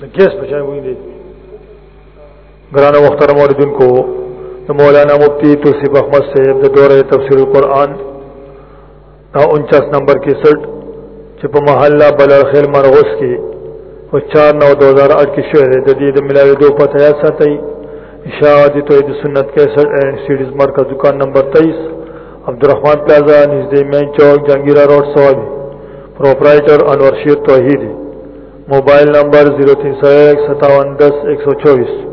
د ګیس په چای ویلې ګرانه محترم اوریدونکو د مولانا مفتی توصیف احمد صاحب د دوره تفسیر القرآن دا 49 نمبر 61 چې په محله بلرخیل مرغوس کې او 4 9 2008 کې شوه د دې د ملاوي دوه پته یا ساتي اشاعت توحید سنت 61 اینڈ سیډیز مرکز دکان نمبر 23 عبدالرحمن پلازا نږدې مین چوک جنگیرا روډ سوابي پروپرائیٹر انور شیر توحیدی موبایل نمبر 03015710124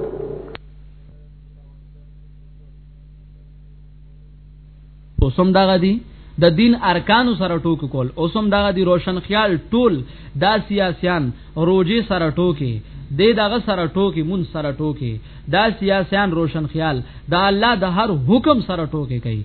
اوسم دغه دی د دین ارکانو سره ټوک کول اوسم دغه دی روشن خیال ټول دا سیاسيان روجي سره ټوکي د دغه سره ټوکي مون سره ټوکي دا سیاسيان روشن خیال دا الله د هر حکم سره ټوکي کوي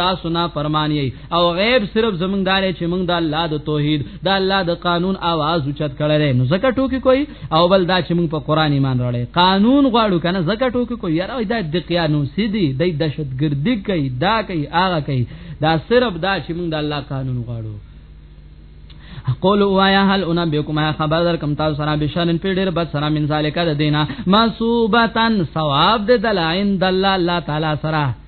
تاسو نه فرمان یی او غیب صرف زمونږ دالې چې مونږ د الله د توحید د الله د قانون आवाज اوچت کړل نو زکه ټوکی کوي او بل دا چې مونږ په قران ایمان راړې قانون غواړو کنه زکه ټوکی کوي یاره دا د قانون سیدی د دهشتګردی کوي دا کوي هغه کوي دا صرف دا چې مونږ د الله قانون غواړو قول وایا هل انا بكم خبر در کم تاسو سره بشارن په ډیر بد سره من ذالک د دینا مسوبتن ثواب د دلائن د الله تعالی سره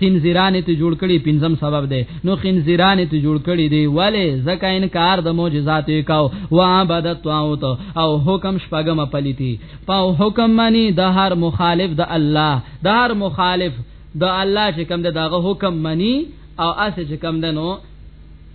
خنزیران ته جوړ کړي پنځم سبب دی نو خنزیران ته جوړ کړي دی ولی زکه انکار د معجزات وکاو وا بد طاوت او حکم شپګم پلیتی پاو حکم معنی د هر مخالف د الله د هر مخالف د الله چې کوم دغه حکم معنی او اسه چې کوم دنو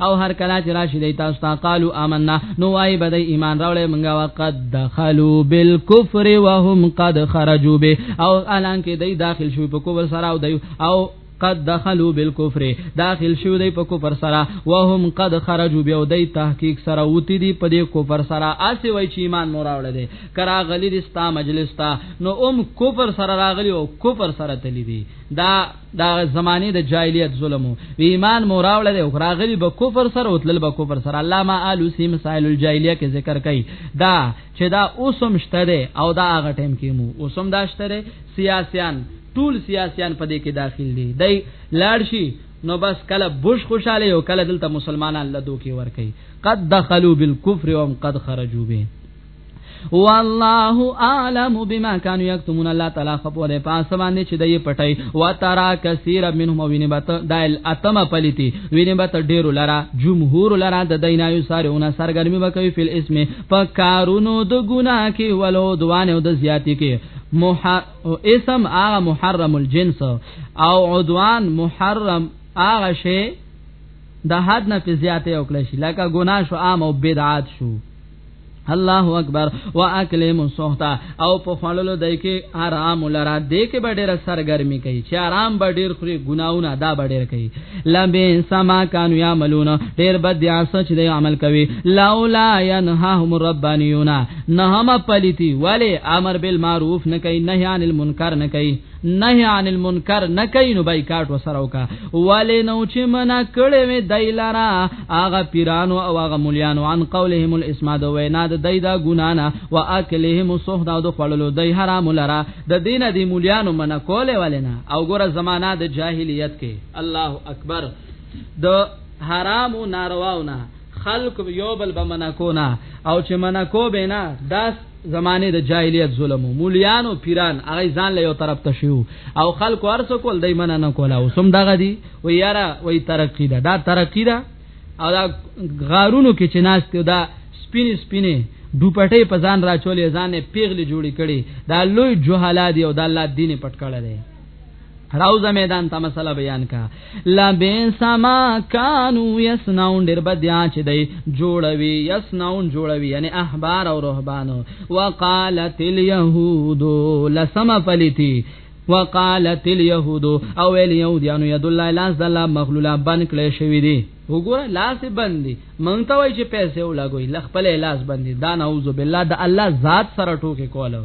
او هر کله چې راشي دی تاسو ته قالو آمنا نو وای به د ایمان راولې منګه وقد دخلوا بالکفر وهم قد خرجوا به او الان کې دی داخل شو په کوبر سره او دی او قد دخلوا بالكفر داخل شو دی په کفر سره وهم قد خرجوا بیا دی تحقیق سره وتی دی په دې کفر سره اسی وای چې ایمان مور راوړل دی کرا غلی دستا مجلس تا نو ام کفر سره راغلی او کفر سره تلی دی دا دا زمانه د جاهلیت ظلم وی ایمان موراول دی او راغلی به کفر سره او تل به کفر سره علامه الوسی مسائل الجاهلیه کې ذکر کړي دا چې دا اوسم شته دی او دا هغه ټیم کې مو اوسم دا شته دی سیاسيان ټول سیاسيان په دې کې داخل دي دای لاړ شي نو بس کله بوش خوشاله او کله دلته مسلمانان لدو کې ور کوي قد دخلوا بالكفر وهم قد خرجوا به والله اعلم بما كانوا يكتمون الله تعالی خپل ده پاس باندې چې دای پټي وترا کثیر منهم وینبت دایل اتم پلیتی وینبت ډیر لرا جمهور لرا د دینایو سارونه سرګرمی وکوي فل اسم پکارونو د ګنا کې ولو دوان او د زیاتی کې مح... اسم هغه محرم الجنس او عدوان محرم هغه شی د حد نه په زیاته او کله شي لکه ګناه شو عام او بدعات شو الله اکبر واکلم سوحتا او په خړلو دای کې آرام لرا دې کې به ډېر سرګرمي کوي چې آرام به ډېر خوري ګناونه دا به ډېر کوي لبه سما کانو یعملون ډېر بد دي اسه چې دې عمل کوي لولا ينهاهم ربانيون نه هم پليتي ولی امر بالمعروف نه کوي نهي عن المنکر نه کوي نهي عن المنکر نه کوي نو بایکاټ وسره وکا ولې نو چې منا کړې وې دای لرا هغه پیرانو او هغه مليانو عن قولهم الاسماد وینا د دای دا ګنا نه واکلهم الصحد او د خړلو دای حرام لرا د دین د مليانو منا کولې ولنه او ګوره زمانہ د جاهلیت کې الله اکبر د حرام او نارواونه خلق یو بل بمنکو نه او چې منکو به نه داس زمانه د جاهلیت ظلم مولیانو پیران هغه ځان له یو طرف ته شو او خلکو ارس کول دای منه نه کولا وسم دغه دی و یاره وای ترقی ده دا ترقی ده او دا غارونو کې چې ناس ته دا سپینې سپینې دوپټې په ځان راچولې ځانې پیغلې جوړې کړي دا لوی جهالا دی او دا الله دین پټ کړل دی روزه میدان ته مسله بیان کا لا بین سما کانو یسنون ډیر بدیا چې دی جوړوي یسنون جوړوي یعنی احبار او رهبانو وقالت اليهود لسم فلتی وقالت اليهود او ویل يهوديانو يد الله لاس د الله مغلوله بن کړي شوی دي وګوره لاس بندي مونږ ته وای چې پیسې ولاګوي لخپل لاس بندي دا نعوذ بالله د الله ذات سره ټوکې کوله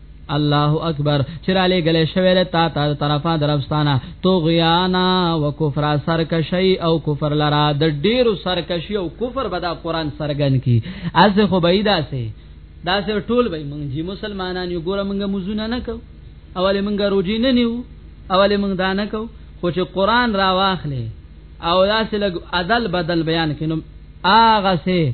الله اکبر چراله گله شویل تا تا طرفا درفستانه توغیانا وکفر سرکشی او کفر لرا د ډیرو سرکشی او کفر بدا قران سرګن کی از خو بيدا سه دا سه ټول به مونږ جی مسلمانان یو ګور مونږه مزونه نه کو اول مونږه روجی نه نیو اول مونږ دا نه کو خو چې قران را واخلې او داسې لګ عدل بدل بیان کینم اغه سه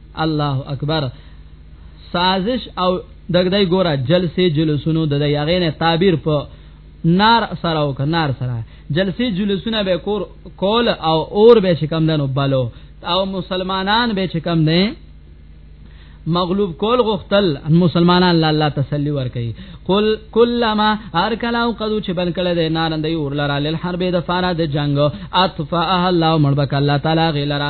الله اکبر سازش او دغدای ګورا جلسه جلوسونو د یغې نه تعبیر په نار سره او کنار سره جلسه جلوسونه به کور کول او اور به شکم دنو بالو او مسلمانان به شکم نه مغلوب کول غختل مسلمانان لا الله تسلی ور کوي قل کلما هر کله او قدو چې بن کړه د نارندې اور لرا لل حرب د فارا د جنگ اطفاء الله مړبک الله تعالی غلرا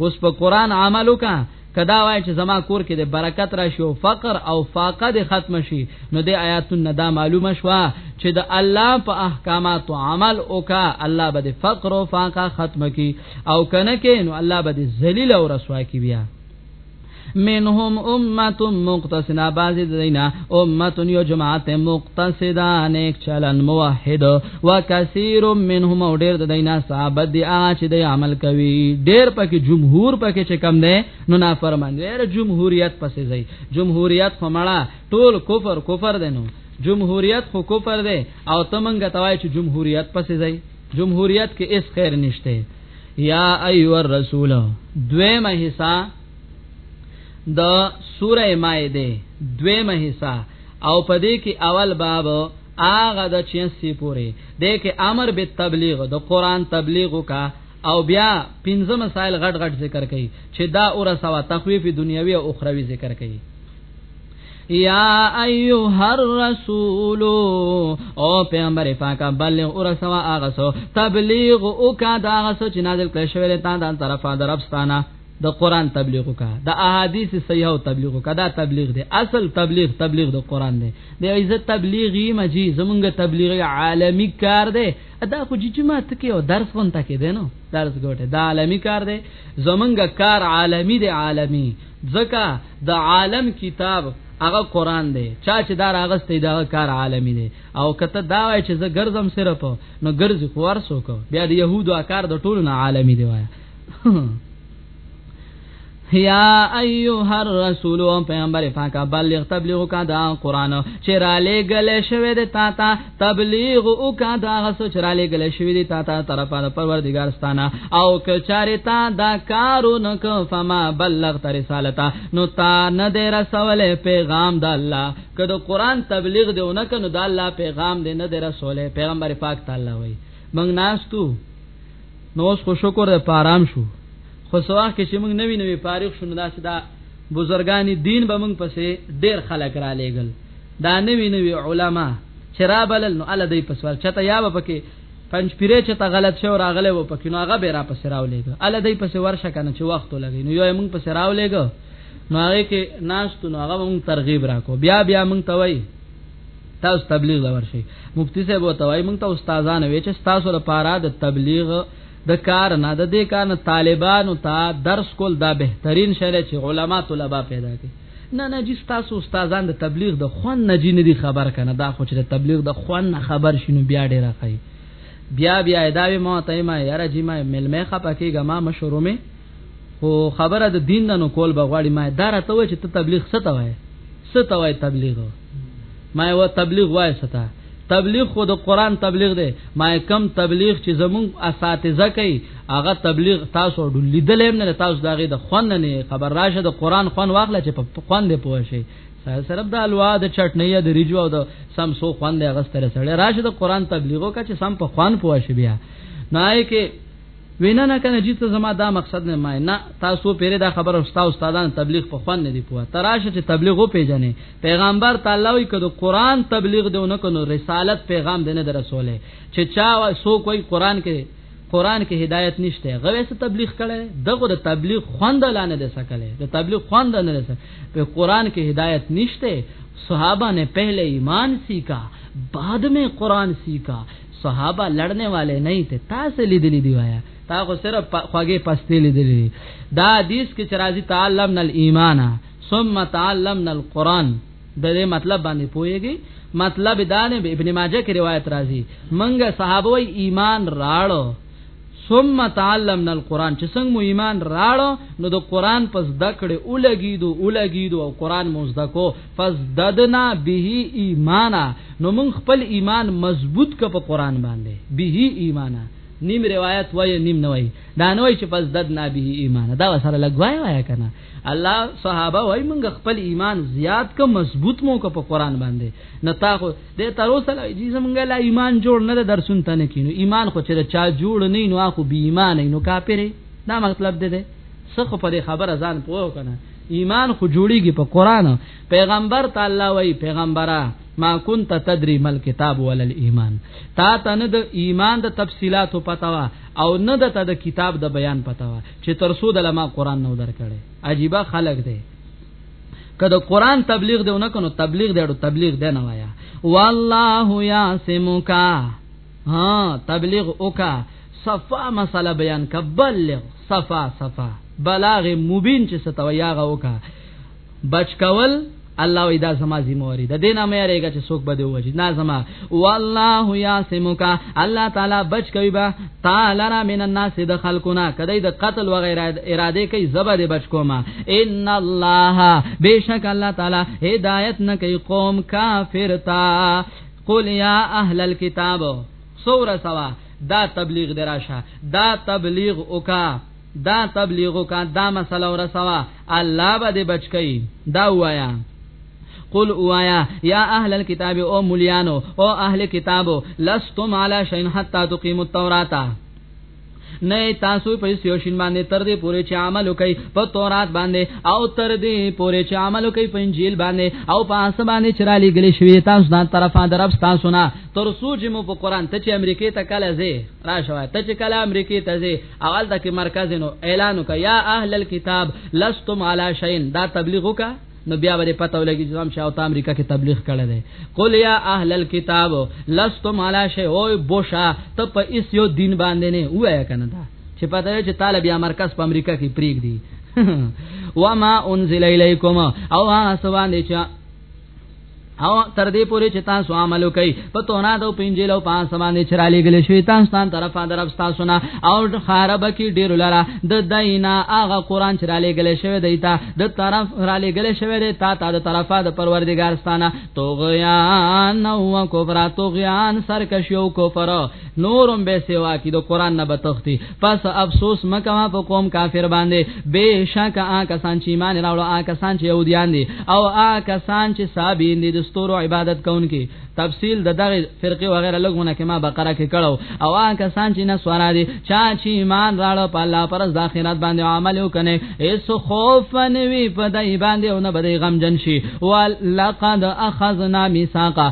اوس په قران عمل وکا کدا وای چې زما کور کې د برکت راشي او فقر او فاقه د ختم شي نو د آیاتونو دا معلومه شوه چې د الله په احکامات او عمل وکا الله به د فقر او فاقه ختم کی او کنه کې نو الله به د ذلیل او رسوا کی بیا منهم امه مقتصدا باز دینا امه یو جماعت مقتصدا نیک چلن موحد وکثیر منهم او ډیر دینا صحابه دی هغه چې دی عمل کوي ډیر پکې جمهور پکې چې کم دی نو نافرمان دی جمهوریت پسې ځي جمهوریت خو مړه ټول کفر کفر دی نو جمهوریت خو کفر دی او تمنګ توای چې جمهوریت پسې ځي جمهوریت کې اس خیر نشته یا ایو الرسول دویمه حصہ د سوره مائده دویمه حصہ او پدې کې اول باب اغه د 86 پورې د کې امر به تبلیغ د قران تبلیغ کا او بیا پنځه مسائل غټ غټ ذکر کړي چې دا اور سوا تخویف دنیوي او اخروی ذکر کړي یا ایها الرسول او پیغمبر پاک بلغ اور سوا هغه سو تبلیغ او کا دا هغه سو چې نازل کړی شوی دی تا د طرفه درپستانه د قران تبلیغ وکا د احادیث صحیح او تبلیغ وکا دا تبلیغ دی اصل تبلیغ تبلیغ د قران دی د عزت تبلیغی مجی زمونږ تبلیغ عالمی کار دی دا خو چې جماعت کې او درس غونټه کې دی نو درس غوټه دا عالمی کار دی زمونږ کار عالمی دی عالمی ځکه د عالم کتاب هغه قران دی چا چې دا راغستې دا کار عالمي دی او کته دا وای چې زه ګرځم صرف نو ګرځي خو ورسو کو بیا د يهودو اکار د ټولو نه عالمي دی وای یا ایها الرسول پیغمبر پاک بلغ تبلیغ کا دا قران چې را لګل شوی د تا تا تبلیغ او کا دا غسو چراله گله شوی دی تا تا طرفه د پروردگار ستانه او که چاره تا دا کارو نه کو فما بلغ تر رسالتا نو تا نه دی رسول پیغام د الله که د قران تبلیغ دی نه کنو د الله پیغام دی نه دی رسول پیغمبر پاک تعالی وای منګ ناستو نو اوس خو شکر د پارام شو خو سواخ کې چې موږ نوی نوی فارغ شونه دا بزرګانی دین به موږ پسې ډیر خلک را لېګل دا نوی نوی علما چې را بلل نو اله دی په سوال چته یا به پکې پنځ پیرې چې ته غلط شو راغله و پکې نو هغه به را پسې راولېګ اله دی په ورشه کنه چې وخت لګی نو یو موږ پسې راولېګ نو هغه کې ناس ته نو هغه مونږ ترغیب راکو بیا بیا مونږ ته وای تاسو تبلیغ لور شي مفتی صاحب وته وای مونږ ته استادان وی چې تاسو لپاره د تبلیغ د کار نه د دې کار طالبانو ته درس کول دا بهترین شری چې علما طلبه پیدا کړي نه نه جی ستاسو استادان د تبلیغ د خوند نه جی ندی خبر کنه دا خو چې د تبلیغ د خوند نه خبر شي نو بیا ډیره خی بیا بیا اداوی ما ته ما یاره جی ما ملمه خپه کیګه ما مشورو می خو خبره د دین د نو کول بغواړي ما دا راته وای چې ته تبلیغ څه ته وای څه ته وای تبلیغ ما یو تبلیغ وایسته تبلیغ خو د قران تبلیغ دی ما کم تبلیغ چې زمون اساتذه کوي هغه تبلیغ تاسو لیدلم نه تاسو داغه د خوان نه خبر راشه د قران خوان واخله چې په خوان دی پوه شي سره د الوا د چټنی د ریجو او د سم سو خوان دی غستره سره راشه د قران تبلیغو کا چې سم په خوان پوه شي بیا نه کې وینا نه کنه جی ته زما دا مقصد نه مای نه تاسو پیره دا خبر او استاد استادان تبلیغ په خوان نه دی پوه تراشه چې تبلیغ او پیجنې پیغمبر تعالی وی کده قران تبلیغ دی نه کنو رسالت پیغام دی نه درسوله چې چا سو کوئی قران کې قران کې هدایت نشته غوې څه تبلیغ کړي دغه د تبلیغ خوند لانه ده سکله د تبلیغ خوند نه ده په قران کې هدایت نشته صحابه نے پہلے ایمان سیکھا بعد میں قرآن سیکھا صحابه لړنه والے نه ته تاسو لیدلی دی وایا تا خو صرف خوږه پستی لیدلی دا حدیث کې چې راځي تعلمنا الايمان ثم تعلمنا القران د دې مطلب باندې پويږي مطلب دا نه ابن ماجه کې روایت راځي منګه صحابه ایمان راړو ثم تعلمنا القرآن چې څنګه مو ایمان راړو نو د قرآن پس دکړه اولګیدو اولګیدو او قرآن مو زدکو فزددنا به ایمانا نو موږ خپل ایمان مضبوط ک په قرآن باندې به ایمانا نیم روایت وای نیم نه وای دا نه وای چې فزددنا به ایمان دا سره لګوای وای کنه الله صحابه وای موږ خپل ایمان زیات ک مضبوط مو ک په قرآن باندې نو تا د تر اوسه لا جی زمونږه لا ایمان جوړ نه درسون ته نه کینو ایمان خو چې چا جوړ نه نو اخو بی ایمان نو کافر دا مطلب دی ده څخه په خبره ځان پوه کنه ایمان خو جوړیږي په قران پیغمبر تعالی وای پیغمبره ما كنت تدري مل کتاب ول الايمان تا ته نه د ایمان د تفصيلات پتاوا او نه د ته د کتاب د بیان پتاوا چې ترسو د لما قران نو درکړي عجيبه خلق دی کله قران تبلیغ دی نه کنو تبلیغ دی تبلیغ دی نه وایا والله یاسمک ها تبلیغ وکا صفا مسله بیان کبلغ صفا صفا بلاغ مبین چې ستویاغه وکا بچ کول الله وی دا زما ذمہواری ده دینه مې ریګه چې څوک بده وځي نه زما والله یاسمک الله تعالی بچ کوي با تعالرا من الناس د خلقنا کدی د قتل و غیر اراده کوي زبر بچ کوما ان الله بیشک الله تعالی هدایت نه کوي قوم کافر تا قل یا اهل الكتاب سوره سوا دا تبلیغ دراشه دا تبلیغ وکا دا تبلیغ کا دا مسله ورسوا الله به دې بچ کئ دا وایا قل اوایا یا اهل الكتاب او مليانو او اهل کتابو لستم علی شین حتا تقیموا التوراۃ نه تاسو په سیوشین باندې تر دې پورې چې عمل وکي په تورات باندې او تر دې پورې چې عمل وکي په انجیل باندې او په اس باندې چې را لګل شوی تاسو نه طرفه درب تاسو نه تر سوج مو په قران ته چې امریکای ته کله زی را شوه ته چې کله امریکای ته زی اول تک مرکز نو اعلان وک یا اهل الكتاب لستم علی شین دا تبلیغ وک نو بیا به پته ولګي چې زم شاو ته امریکا کې تبلیغ کړی دی قل یا اهل الكتاب لستم علی شی او بوشا ته په اس یو دین باندې نه وایا کنه دا چې پته چې طالب یا مرکز په امریکا کې پریګ دی وما انزل الیکم او هغه سوال چې او تر دې پورې چې تاسو عمل وکړئ په تونا د پنځل او پاس باندې چرالې غلې شوې تاسو ستان طرفه درف تاسو نه او خراب کی ډیر لره د دینا هغه قران چرالې غلې شوې دی تا د طرف رالې غلې شوې دی تا تا د طرفه د پروردګار ستانه توغیان او کفر توغیان سرکشیو کفر نورم به سیوا کی د قران نه بتختی پس افسوس مکوا په قوم کافر باندې بهشک آ کسان چې ایمان راوړو آ کسان چې يهوديان دي او آ کسان چې صابین دي د ستورو عبادت کوونکي تفصیل د دغه فرقه وغیرہ لګونه کې ما بقره کې کړو او آ کسان چې نه سوارا دي چا چې ایمان راړو په الله پر د اخرت باندې عمل وکنه ایس خوف نوي په دای باندې او نه بده غم جن شي ولقد اخذنا ميثاقا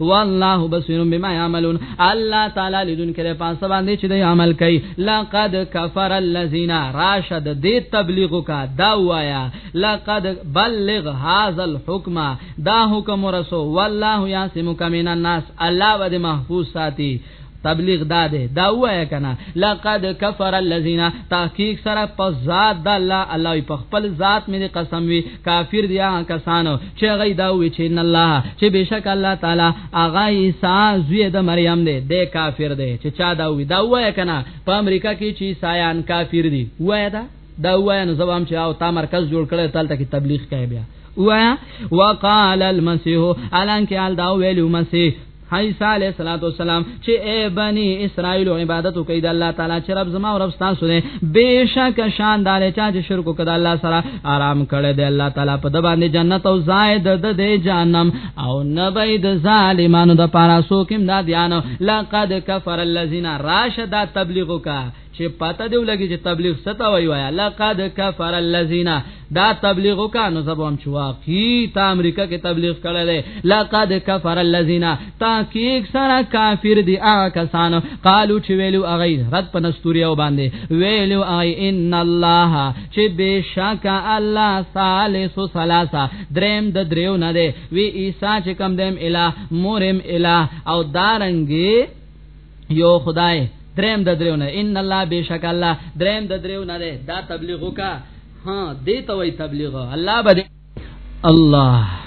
والله بصیر بما یعملون الله تعالی لذون کړه پاسه باندې چې د عمل کوي لقد کفر الذین راشد دې تبلیغ کا دا وایا لقد بلغ هاذا الحكم دا حکم رسو والله یاسمک من الناس الله ود محفوظ ساتي تبلیغ دا ده دا وای کنه لقد کفر الذين تحقیق سره په ذات د الله الله په خپل ذات مې قسم وی کافر دي هغه کسانو چې غي دا وی چې ان الله چې بشک الله تعالی اغا عیسی زوی د مریم دی د کافر دی چې چا دا وی دا وای کنه په امریکا کې چې عیسایان کافر دي وای دا دا وای نو زبام چې او تا مرکز جوړ کړي تل تک تبلیغ کوي بیا وایا وقال المسيح الان کې ال دا ویلو مسیح عیسی علیه الصلاۃ والسلام چې اے بنی اسرائیل عبادت کوي د الله تعالی چې رب زما او رب تاسو دې بهشک شان دار چا چې شرک وکړ الله سره آرام کړي دی الله تعالی په د باندې جنت او زائد د دې جهنم او نبی د ظالمانو د پارا سو کېم دا دیانو لقد کفر الذین راشد تبلیغ کا چې پاته دی ولګي چې تبلیغ ستا وی وای لقد کفر الذين دا تبلیغ وکانو زبوم چوا کی تا امریکا کې تبلیغ کړه دی لقد کفر الذين تا کیک سره کافر دی هغه کسان قالو چې ویلو اغه رد پنستوري او باندې ویلو اي ان الله چې بشک الله ثالث ثلاثه دریم د دریو نه دی وی عیسی چې کم دیم الہ مورم الہ او دارنګي یو خدای دریم د دریو نه ان الله بشک الله دریم د دریو نه دا تبلیغ وکا ها دې ته وای تبلیغ الله به الله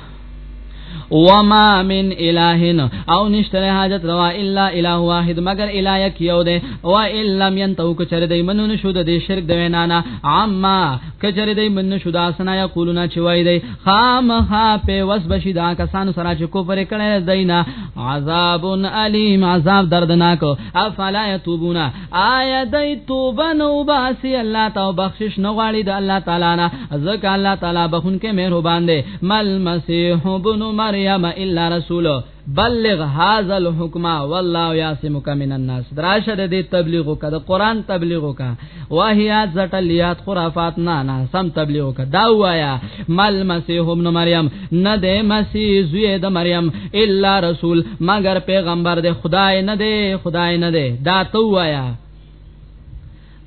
وما من اله او نشتره حاجت روا الا اله واحد مگر اله یک یو ده و الا من تو کچر دی منون شو د شرک د وینا نه عما کچر دی منون شو د اسنا یقولون چوي دی خامخا په وس بشي دا کسان سره چې کوپر کړي دینا عذاب الیم عذاب دردناک افلا یتوبون آیا دای توبه نو باسی الله تعالی بخشش نه غواړي د الله تعالی نه ځکه الله تعالی بخون کې مهربان دی مل مسیح ابن مریم الا رسول بلغ هاذا الحكم والله يعصمك من الناس دراشه د تبلیغ وکړه د قران تبلیغ وکړه واهیات زټلیات خرافات نه نه سم تبلیغ کدا وایا مل مسیح ابن مریم نه د مسیح زوی د مریم الا رسول مگر پیغمبر د خدای نه دی خدای نه دی دا تو وایا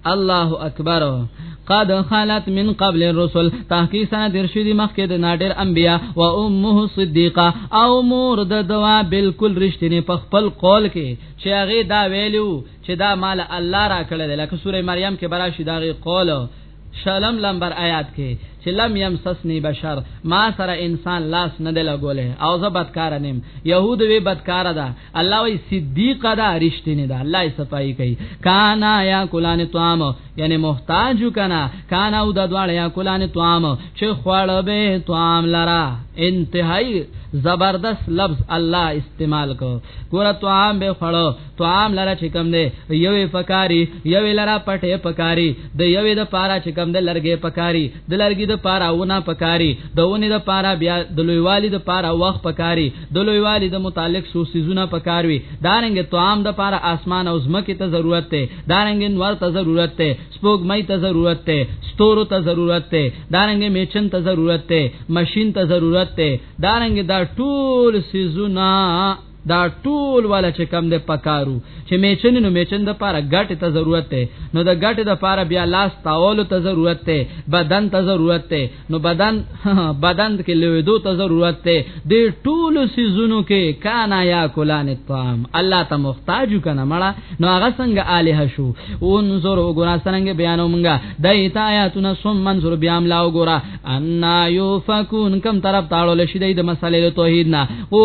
الله اکبر قد خلت من قبل الرسل تحقیق سره درشدي مخکې د نادر انبیا و امه صدیقه او مور د دوا بالکل رښتینی په خپل قول کې چې هغه دا ویلو چې دا مال الله را کړی دی لکه سوره مریم کې براشي دا غي قول شلم لمبر آیات کې چې لم یمسسنی بشر ما سره انسان لاس نه دی لګولې او زه بدکار نیم يهود وی بدکار ده الله وی صدیق ده رښتینی ده الله یې صفائی کوي کانا یا کولان طعام یعنی محتاج کنا کانا او د دواړه یا کولان طعام چې خوړ به طعام لرا انتهائی زبردست لفظ الله استعمال کو ګور طعام به خوړو طعام لره چې کم دی یوې پکاري یوې لره پټې پکاري د یوې د پاره چې کم دی لرګې پکاري د لرګي د پاره ونه پکاري د ونې د پاره بیا د لویوالي د پاره وخت پکاري د لویوالي د متعلق سو سيزونه پکاروي دارنګ طعام د پاره اسمان او زمکه ته ضرورت ته دارنګ نور ته ضرورت ته سپوږمۍ ته ضرورت ته ستورو ته ضرورت ته دارنګ میچن ته ضرورت ته ماشين ته ضرورت ته دارنګ دا ټول سيزونه دا ټول والا چې کم ده پکارو چې میچن نو میچن د پاره ګټه ته ضرورت ده نو د ګټه د پاره بیا لاس تاول ته ضرورت ده بدن ته ضرورت ده نو بدن بدن کې لویدو ته ضرورت ده د ټول سيزونو کې کانا یا کولان الطعام الله ته محتاج کنه مړه نو هغه څنګه الہ شو انظر وګورا څنګه بیانو مونږه د ایت آیاتنا سم منظر بیا ملا وګورا ان یو فکون کم طرف تاړو لشي د مسالې توحید نه هو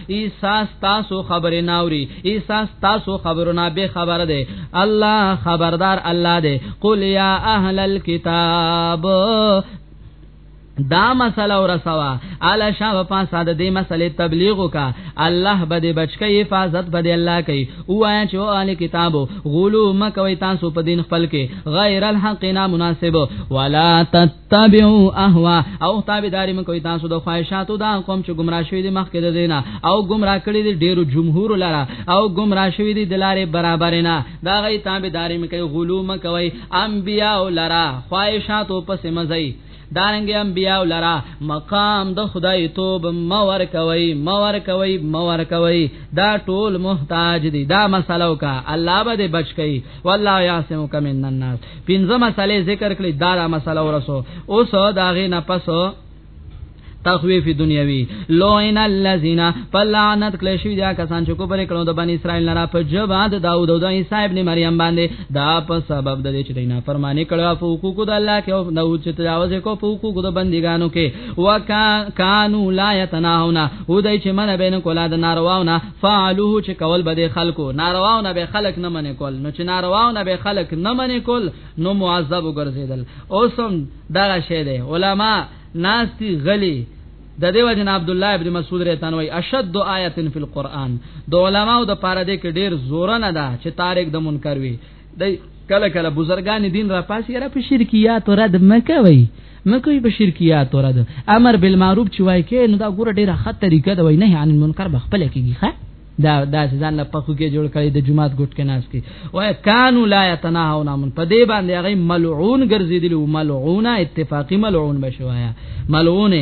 ایساس تاسو خبرې ناوري ایساس تاسو خبرونه به خبر ده الله خبردار الله ده قل یا اهل الكتاب دا مسله ورسوا الا شاب پاسه د دې مسلې تبلیغ وکا الله به دې بچکی حفاظت به دې الله کوي وایا چې اهل کتابو غولو مکوي تاسو په دین خپل کې غیر الحق نه مناسب ولا تت تابعو اهوا او تابعداري مکوې تاسو د خواهشاتو دا قوم چې گمراه شوی دي مخکې د دینه او گمراه کړی دي ډیرو جمهور لره او گمراه شوی دي د لارې برابر نه دا غي تابعداري مکوې غلو مکوې انبیا لره خواهشاتو پس مزي دارنګ انبیاء لرا مقام د خدای توب مور کوي مور کوي مور کوي دا ټول محتاج دي دا مسلو کا الله به بچ کوي والله یعصمک من الناس پنځه مسلې ذکر کړې دا دا مسله ورسو اوس دا غي نه پسو تخویف دنیوی لوین الذین فلعنت کله شوی دا کسان چې کوبره کړو د بنی اسرائیل نه را په جواب د داوود او د عیسی ابن مریم باندې دا په سبب د دې چې دینه فرمانی کړو په حقوق د الله کې او نو چې تجاوز کو په حقوق د بندګانو کې وکانو لا یتناهونا هدای چې من بین کولا د نارواونه فعلوه چې کول به د خلکو نارواو نه به خلک نه منې کول نو چې نارواو نه به خلک نه منې کول نو معذب ګرځیدل اوسم دغه شی دی علما ناستی غلی د دیو جن عبد الله ابن مسعود رتن وای اشد آیه فی القرآن د علماو د پاره د کې ډیر زور نه ده چې تارک د منکر وي دی کله کله بزرګان دین را پاسی را په شرکیات رد مکوي مکوي په شرکیات رد امر بالمعروف چې وای کې نو دا ګوره ډیره خه طریقه ده وای نه عن المنکر بخپل کېږي ښه دا دا ځان له پخو کې جوړ کړي د جمعات ګټ کې ناس کې وای کانو لا يتناهون من په دې باندې هغه ملعون ګرځیدلی ملعونه اتفاقی ملعون بشوایا ملعونه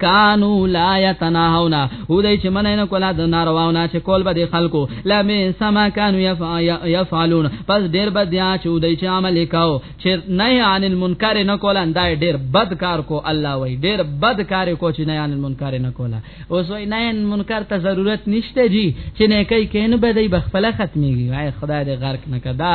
کانو لا یتناهونا هودای چې منه نه کولا د نارواونه چې کول به د خلکو لا می سما کانو یفعلون پس ډیر بد یا چې هودای چې عمل وکاو چې نه عن المنکر نه کولا دا ډیر بد کار کو الله وای ډیر بد کار کو چې نه عن المنکر نه کولا اوس وای نه عن منکر ته ضرورت نشته جی چې نه کوي کین به دی بخپله ختميږي وای خدای دې غرق نه کدا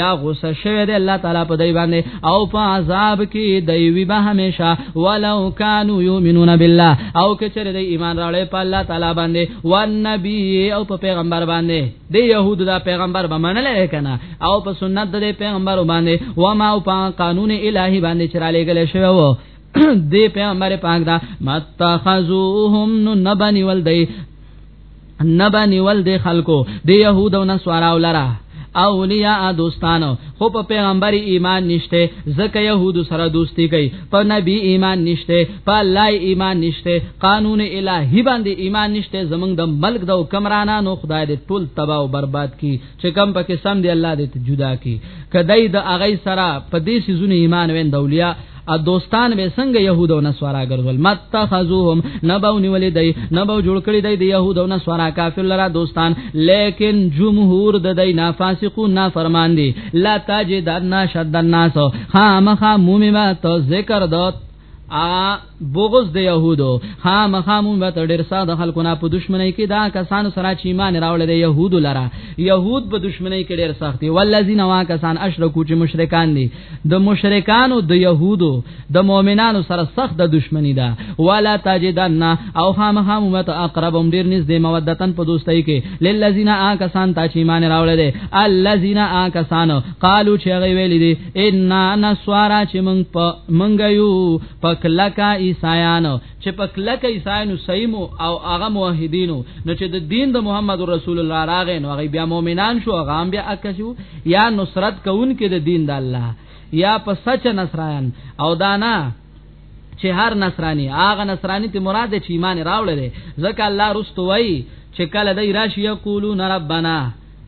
یا غوسه شوی دی الله تعالی په دای باندې او په عذاب کې دی وی به همیشه ولو کانوا یؤمنون بالله او کچره دی ایمان راړې په الله تعالی باندې او نبی او په پیغمبر باندې د يهودو دا پیغمبر به منل کنه او په سنت د پیغمبر باندې و ما او په قانون الهي باندې چرالې غلې شوی وو دی پیغمبر پاک دا متخذوهم نو نبنی ول دی نبا نیول د خلکو د يهود او نصارا ولرا اولیاء دوستانو خو په پیغمبر ایمان نشته زکه يهود سره دوستی کوي په نبی ایمان نشته په الله ایمان نشته قانون الهی باندې ایمان نشته زمنګ د ملک د حکمرانانو خدای دې ټول تباہ او برباد کی چې کم په قسم دی الله دې جدا کی کدی د اغی سره په دې سيزونه ایمان وین د اولیاء ا دوستان به څنګه يهود او نصارا ګرځول متخذوهم نبو نیولې دی نبو جوړ کړی دی د يهود او نصارا کافر لرا دوستان لیکن جمهور د دی نافاسقو نافرمان دي لا تاجدن شد الناس خامخا مومما تو ذکر دوت ا بغض د يهودو خامخامون به تر ډیر ساده خلکو نه په دشمنی کې دا کسان سره چې ایمان راوړل د يهودو لره يهود په دشمنی کې ډیر سختي ولذین وا کسان اشرکو چې مشرکان دي د مشرکانو د يهودو د مؤمنانو سره سخت د دشمنی ده ولا تجدن او خامخا مت اقربهم ډیر نږدې مودتن په دوستۍ کې للذین آکسان تا چې ایمان راوړل دي الذین آکسان قالو چې غي ویل دي ان نسوارا چې مونږ په مونږ یو پکلکا عیسایانو چې په کلکه یې سای نو سیم او هغه موحدینو نو چې د دین د محمد رسول الله راغې نو هغه بیا مؤمنان شو هغه بیا اکسو یا نصرت کوونکې د دین د الله یا په سچ نصران او دانا چې هر نصرانی هغه نصرانی ته مراد چې ایمان راوړل دي ځکه الله رستو وای چې کله دای راشي یقولون ربنا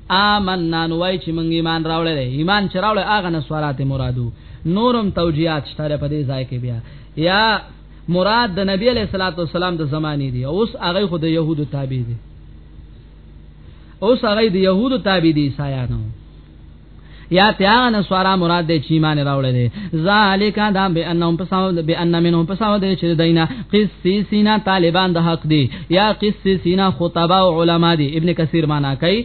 آمنا نو وای چې مونږ ایمان راوړل ایمان چې راوړل هغه نصرات مرادو نورم توجیهات شته په دې ځای کې بیا یا مراد د نبی علیہ الصلوۃ والسلام د زمانه دی اوس هغه خو د يهودو تابع دي اوس هغه د يهودو تابع دي عیسایانو یا تیاغه نسوارا مراد د چی مان راوړل دي ذالک دا به انهم پساو به ان منهم پساو د چی دینه قسیسینا طالبان د حق دي یا قسیسینا خطبه او علما دي ابن کثیر معنا کوي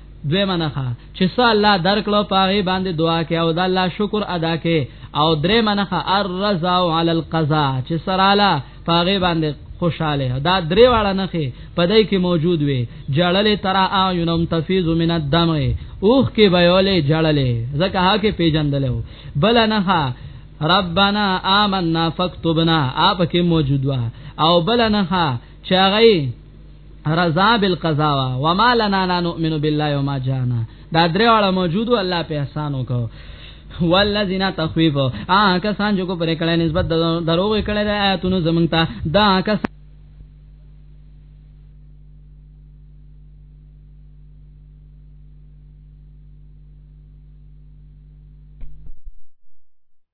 دوی منخه چې څه الله درکلو پاغي باندې دعا کې او د الله شکر ادا کې او درې منخه الرضا علی القضاء چې سراله پاغي باندې خوشاله دا درې واړه نخې پدای کې موجود وي جړلې ترا اعینم تفیز من الدم اوخ کې بيولې جړلې زکه ها کې پیجندلو بل نخه ربنا آمنا فاكتبنا اپ کې موجود وا او بل نخه چاغی رضا بالقضا و ما لنا لا نؤمن بالله وما جاءنا دا درې واړه موجودو الله په احسان وکاو والذین تخویف آ کسان جو کو پر کړه نسبت دروغ کړه آیاتونو زمونږ ته دا کس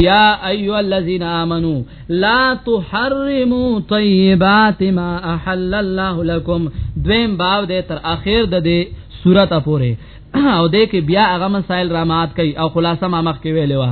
یا ایو الذین آمنو لا تحرموا طیبات ما احل الله لكم دویم باب دې تر اخر د دې سورته پورې او دې کې بیا هغه مسائل را مات کړي او خلاصه ما مخ کې ویلې و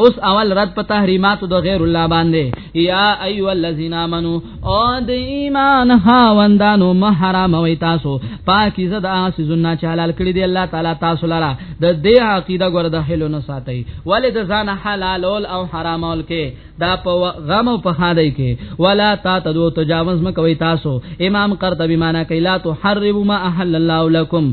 اوس اول رد په تحریمات د غیر الله باندې یا ایو الذین آمنو او د ایمان هاوندانو محرم وي تاسو پاکی زدا سيزونه چالال کړی دی الله تعالی تاسو لرا د دې عقیده ګور د حلو نه ساتي ولې د ځان حلال او حرام ول کې دا په غم او په خادای کې ولا تا تدو تجاوز مکوي تاسو امام قرطبي معنا کوي لا تحربوا ما احل الله لكم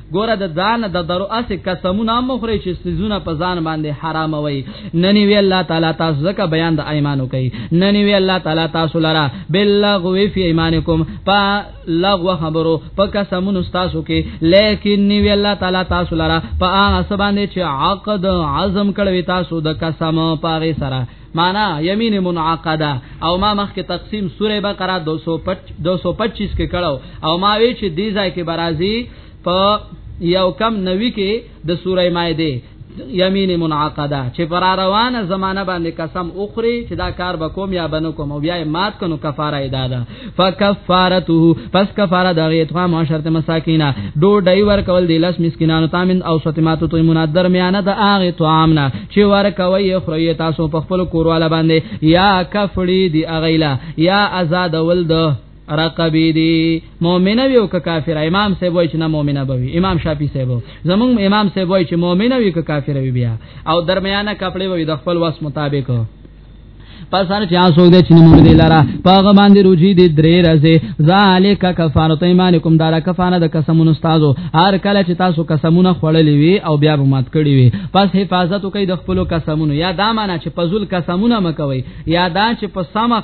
ګوره د ځان د درو اسې قسمونه مخري چې سيزونه په ځان باندې حرام وي نني وی الله تعالی تاسو زکه بیان د ايمانو کوي نني وی الله تعالی تاسو لرا باللغو فی ایمانکم پا لغو خبرو په قسمونو تاسو کې لیکن نی وی الله تعالی تاسو لرا په هغه سبانه چې عقد عزم کړی تاسو د قسم پاره سره معنا یمین منعقده او ما مخکې تقسیم سوره بقره 225 کې کړو او ما وی چې دې ځای کې برازي په یو کم نوي کې د سوره مائده یمین منعقده چې پر روانه زمانہ باندې قسم اخري چې دا کار به کوم یا بنو کوم او بیا مات کنو کفاره ادا ده فکفارته پس کفاره د غیتوام عشرت مساکینا دو ډای ور کول دی لس مسکینانو تامن او ستماتو تو مناد درمیانه د اغه توام نه چې ور کوي خوري تاسو په خپل کورواله باندې یا کفړی دی اغیلا یا آزاد ول د رقبی دی مؤمنه وی او که کافر امام صاحب وای چې نه مؤمنه بوي امام شافعي صاحب زمون امام صاحب وای چې مؤمنه وی که کافر وی بیا او درمیانه کپڑے وی د خپل واس مطابق پس هر چا سوګ د چنه مونږ دی لاره پاغه باندې روجي دي درې راځي ذالک کفاره ایمانکم دارا کفاره د قسمونو استادو هر کله چې تاسو قسمونه خړلې وي او بیا به مات کړی وي پس حفاظت کوي د خپل قسمونو یا دا معنا چې پزول قسمونه مکوي یا دا چې په سمخ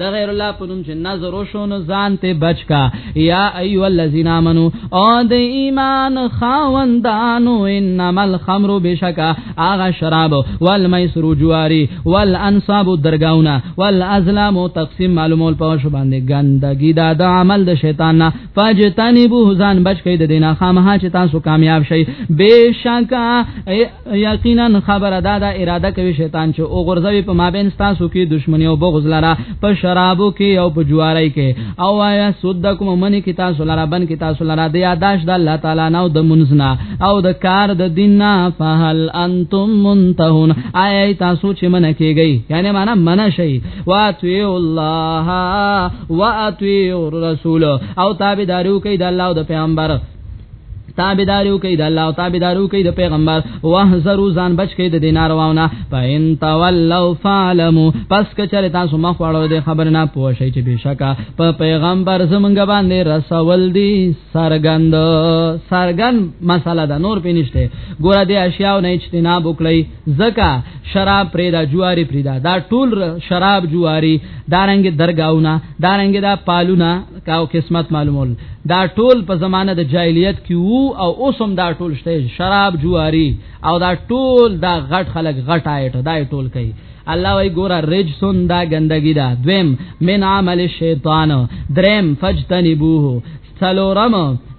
د غیر الله په نوم چې نظر وشو نو ځان ته بچ کا یا ایو الذین امنو او د ایمان خاوندانو انما الخمر بشکا اغه شراب والمیسر جواری والانصاب درگاونا والازلام تقسیم معلومول په شو باندې ګندګی دا د عمل د شیطان نه فجتنبوه ځان بچ کید دینه خامها چې تاسو کامیاب شئ بشکا یقینا خبره دا ده اراده کوي شیطان چې او غرزوي په مابین تاسو کې دشمنی او بغض لره په شرابو کې او په جواری کې او آیا صدکم من کې تاسو لره بن کې تاسو لره د یاداش د الله تعالی نو د منزنا او د کار د دیننا فهل انتم منتهون آیا تاسو چې من کېږي یعنی معنا من شي واتوی الله واتوی الرسول او تابعدارو کوي د الله او د پیغمبر تابعداریو کوي د الله او تابعداریو کوي د پیغمبر واحذروا ځان بچ کوي د دینار واونه پاین تولوا فعلموا پس کچره تاسو مخ وړو د خبر نه پوه شي چې بشکا په پیغمبر زمونږ باندې رسول دي سرګند سرګن مساله ده نور پینشته ګوره د اشیاء نه اجتناب وکړي زکا شراب پریدا جواری پریدا دا ټول شراب جواری دارنګ درگاونه دارنګ دا پالونه کاو قسمت معلومول دا ټول په زمانه د جاهلیت کې وو او اوس هم دا ټول شته شراب جواری او دا ټول دا غټ خلک غټ آیټ دا ټول کوي الله وی ګور رجسون دا ګندګی دا دویم من عمل شیطان دریم فجتنبوه سلورم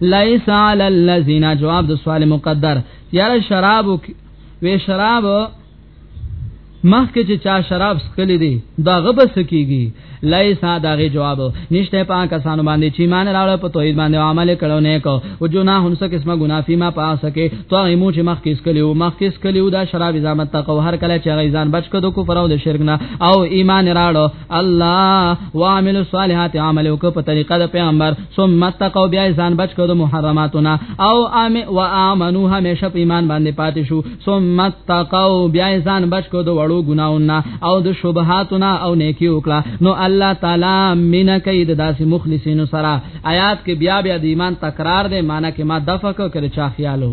لیس علی الذین جواب د سوال مقدر یاره شراب وی شراب مخکې چې چا شراب سکلی دی دا غبس کیږي لیسا داغه جواب نشته پا کسانو باندې چې مان راړ په توحید باندې عمل کړو نه کو او جنا هم څه قسمه ګنا فيما پا سکے تو ایمو چې مخ کیس کلیو مخ کیس کلیو دا شراب زامت تقو هر کله چې غیزان بچ کدو کو فراو د شرک نه او ایمان راړو الله وعمل الصالحات عمل وک په طریقه د پیغمبر ثم تقوا بیا ځان بچ کړو محرماتنا او ام و امنو همیشه په ایمان باندې پاتې شو ثم تقوا بیا ځان بچ کړو د وړو ګناونه او د شبهاتنا او نیکی وکړه نو الله تعالی مینا کوي د داسې مخلصینو سره آیات کې بیا بیا د ایمان تکرار دی معنی کې ما دفق کړ چا خیالو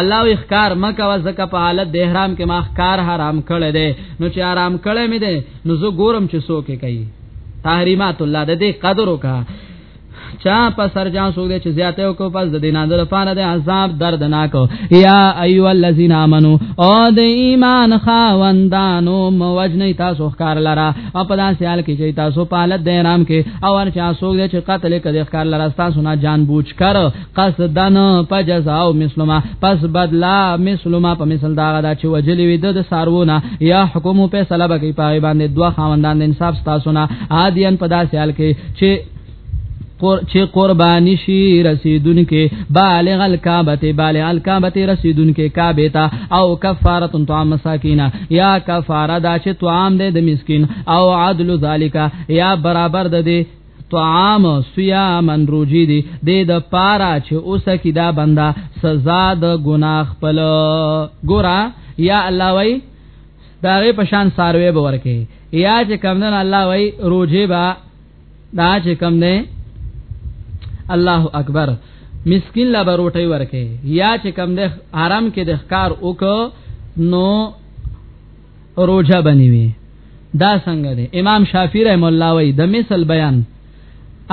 الله وی ښکار مکه وزکه په حالت د احرام کې ما ښکار حرام کړی دی نو چې حرام کړی مې دی نو زه ګورم چې څوک کوي تحریمات الله د دې قدر وکا چا په سرجان سو دې چې زیاته او کو پس د دینه در پانه د عذاب دردناک یا ایو الذین امنو او د ایمان خاوندانو موجنی تاسو ښکار لرا او په داسې حال کې چې تاسو په حالت د احرام کې او ان چا سو دې چې قتل کړي ښکار لرا تاسو نه جان بوج کړو قصدن پجزاو مسلمه پس بدلا مسلمه په مثل دا غدا چې وجلی وي د سارونه یا حکم په سلب کې پای باندې دوه خاوندان د انصاف تاسو نه عادیان په داسې حال کې چې قر چې قرباني شي رسیدونکې بالغ الکعبه بالغ الکعبه رسیدونکې کعبه تا او کفاره طعام مساکین یا کفاره دا چې طعام دې د مسکین او عدل ذالک یا برابر د دې طعام صياما روجي دي د د پارا چې اوسه کی دا بندا سزا د ګناه خپل ګورا یا الله وای داغه پشان ساروي به ورکه یا چې کمنن الله وای روجي با دا چې کم نه الله اکبر مسکین لا بروټي ورکه یا چې کم ده حرام کې د ښکار وک نو روجه بنی وی دا څنګه دی امام شافعی رحم الله وی د مثل بیان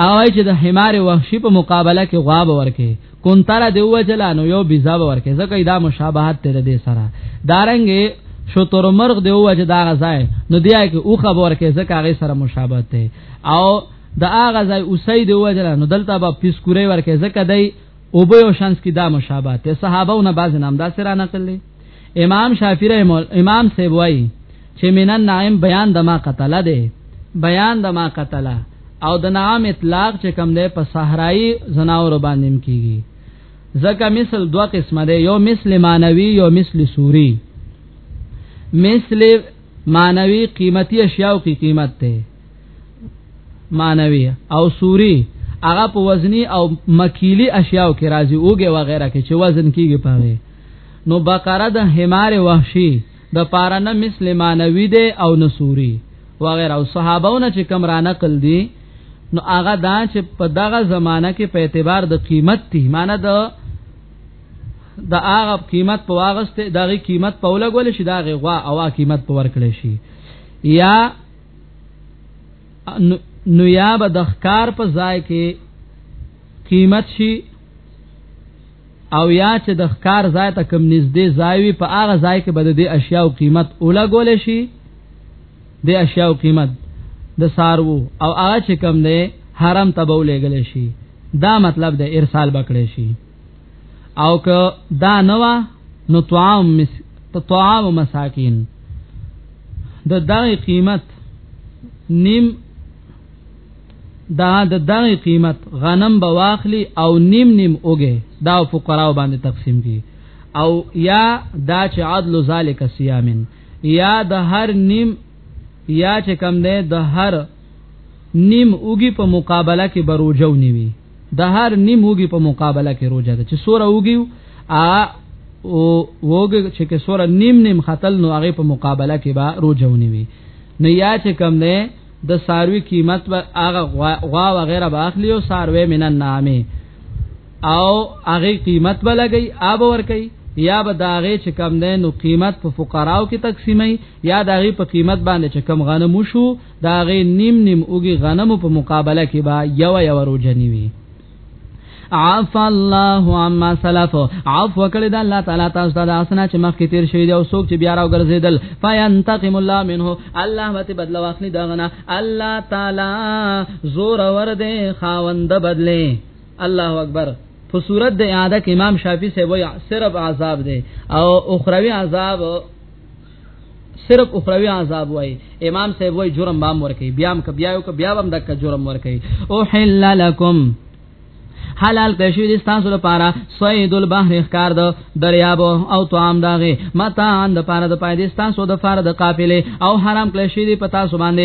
او چې د حمار وحشی په مقابله کې غواب ورکه کونتره دی وجلانو یو بزاب ورکه ځکه دا مشابهت ته دې سره دارنګ شطور مرغ دی وجه دا غځای نو دی کې او خبر کې ځکه هغه سره مشابهت ته او د هغه ځای اوسې دی وجه نو دلته به پیسکورې ورکه ځکه دی او به یو شانس کې دا مشابهت ته صحابهونه بعض نام دا سره نقل لري امام شافعی رحم امام سیبوی چې من النعیم بیان د ما قتل ده بیان د ما قتل او د نعام اطلاق چې کم ده په صحرايي زناور باندې کیږي ځکه مثل دوه قسمه ده یو مثل مانوي یو مثل سوري مثل مانوي قیمتي اشیاء کی قیمت ته معنوي او سوري هغه په وزني او مکیلی اشیاو کې راځي اوګه وغیرہ کې چې وزن کیږي پاوي نو بقره د حمار وحشي د پاره نه مثل مانوي دي او نه سوري وغیرہ او صحابهونه چې کم را نقل دي نو هغه دا چې په دغه زمانہ کې په اعتبار د قیمت تی معنی د د هغه قیمت په واغسته دغه قیمت په لګول شي دغه غوا او قیمت په ورکړي شي یا نو یا به د ښکار په ځای کې قیمت شي او یا چې د ښکار ځای ته کم نږدې ځای وي په هغه ځای کې به د اشیاء قیمت اولګول شي د اشیاء قیمت د سارو او هغه چې کم دی حرم ته بولېګل شي دا مطلب د ارسال بکړې شي او که دا نوا نو طعام مس طعام مساکین د دغه قیمت نیم دا د دغه قیمت غنم به واخلی او نیم نیم اوګه دا فقراو باندې تقسیم کی او یا دا چې عدل ذالک صیامن یا د هر نیم یا چې کم ده د هر نیم اوګي په مقابله کې بروجو نیوي د هر نیم وګي په مقابله کې روزه ده چې سوره وګي ا او وګي چې کې سوره نیم نیم خطل نو هغه په مقابله کې به روزه ونیوي نه یا چې کم نه د ساروی قیمت به هغه غوا و غیره به اخلي او ساروی من النامه او هغه قیمت به لګي آب ور کوي یا به داغه چې کم نه نو قیمت په فقراو کې تقسیمي یا داغه په قیمت باندې چې کم غنمو شو دا غي نیم نیم اوګي غنمو په مقابله کې با یو یو روزه نیوي عف الله عما سلف عف وکړه د الله تعالی تاسو ته د اسنا چې مخکې تیر شوی دی او څوک چې بیا راوګرځیدل فینتقم الله منه الله وتعالى بدل واخلي دغنا الله تعالی زور ور دې خاوند بدلې الله اکبر په صورت د اعاده امام شافعي سه وای صرف عذاب دی او اخروی عذاب صرف اخروی عذاب وای امام صاحب وای جرم بام ور کوي بیا هم ک بیا یو ک بیا هم دک جرم ور کوي او حلل لکم حلال کړی شوی دي تاسو لپاره صید البحر اخکار د دریاب او طعام داغه متان د پاره د پایدې تاسو د فار د قافله او حرام کړی شوی دي پتا سو باندې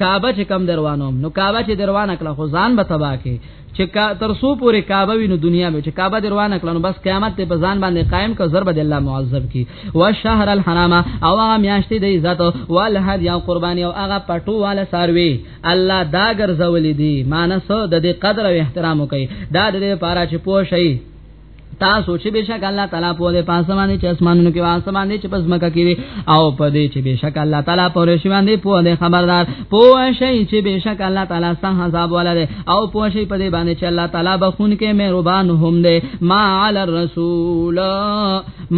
کعبه چې کم دروانوم نو کعبه چې دروانه کړه خو ځان به تبا کې چې کا تر سو پورې کعبه وینو دنیا مې چې کعبه دروانه کړه نو بس قیامت ته په ځان باندې قائم کو ضرب د الله معذب کی او شهر الحرام او هغه میاشتې د عزت او الحد یا قربانی او هغه پټو والا ساروي الله دا ګرځولې دي مانسو د دې قدر او احترام کوي دا د دې لپاره چې پوه شي تاسو چې بشک الله تعالی په دې پاسمانه چې اسمانونو کې واسمانه چې پس مکه کې او په دې چې بشک الله تعالی په رشي باندې په دې خبردار پوه شي چې بشک الله تعالی سه عذاب ولر او پوه شي په دې باندې چې الله تعالی بخون کې مهربان هم دی ما علی الرسول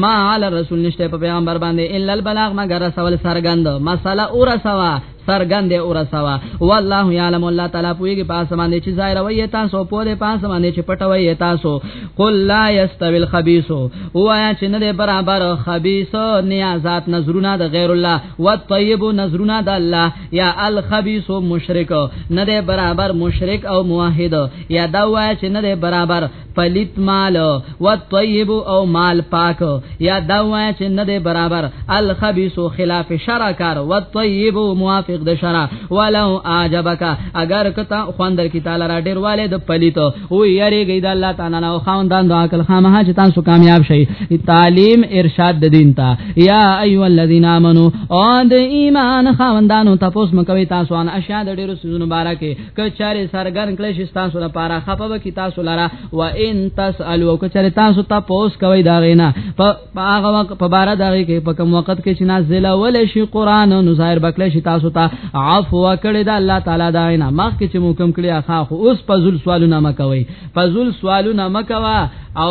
ما علی الرسول نشته په پیغمبر باندې الا البلاغ مگر رسول سرګند مساله اور سوا سرګند اورسوا والله یعلم الله تعالی پویږي پاس باندې چې ظاهر وي تاسو په دې پاس باندې چې پټوي تاسو قل لا یستوی الخبیث وایا چې نه برابر خبیث نیازات نظرونه د غیر الله والطیب نظرونه د الله یا الخبیث مشرک نه برابر مشرک او موحد یا دا وایا چې نه برابر پلیت مال و طیب او مال پاک یا دا وای چې نه دی برابر الخبيث خلاف شرع کار و طیب موافق د شرع ولو اعجبک اگر کته خوندر کی تعالی را ډیر والے د پلیت او یریږي د الله تعالی نه خوندان د عقل خامه چې تاسو کامیاب شئ تعلیم ارشاد د دین ته یا ایو الذین امنو او د ایمان خوندانو تاسو مکوي تاسو ان اشیاء د ډیرو سيزونو بارکه که چاره سرګن کله شي تاسو نه پاره خپه به کی تاسو لاره و ان تسالو که چاره تاسو ته پوس کوي دا غینا په هغه وخت په بار دا غي کې په کوم وخت کې چې نازل ول شي قران نو ظاهر بکله شي تاسو ته عفو کړی دا الله تعالی دا غینا مخ کې چې محکم کړی اخا خو اوس په ذل سوالونه مکوي په ذل سوالونه مکوا او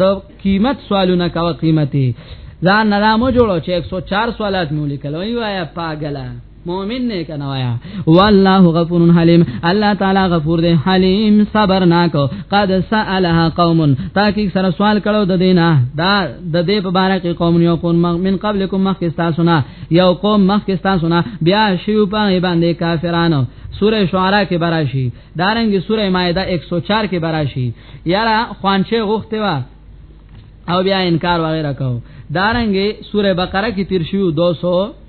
د قیمت سوالونه کوا قیمتي ځان نرامو جوړو چې 104 سوالات مو لیکل وی وایا پاګلا مؤمن نه کنه وایا والله غفور حلیم الله تعالی غفور دی حلیم صبرناک قد سالها قوم تاکي سره سوال کړو د دینه دا د دې په باره کې قوم یو قوم من قبلکم مخکستا سنا یو قوم مخکستا سنا بیا شیو په باندې کافرانو سوره شعراء کې براشي دارنګ سوره مائده 104 کې براشي یاره خوانچه غوخته وا او بیا انکار وغیرہ کو دارنګ سوره بقره کې تیر شیو 200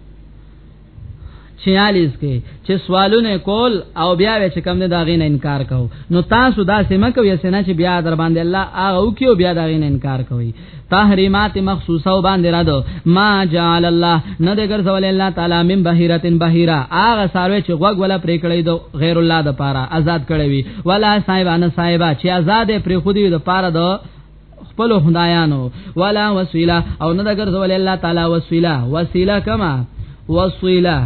46 کې چې سوالونه کول او بیا چې کم نه داغې نه انکار کو نو تاسو دا سم کوي سنا چې بیا در باندې الله هغه او کیو بیا داغې نه انکار کوي تحریمات مخصوصه او باندې را دو ما جعل الله نه دې ګرځول الله تعالی من بهیرتن بهیرا هغه ساروي چې غوګ ولا پرې کړی دو غیر الله د پاره آزاد کړی وی ولا صاحب انا صاحب چې آزاد پرې خودي د پاره دو خپل خدایانو ولا وسیله او نه د ګرځول الله تعالی وسیله وسیله کما وسیله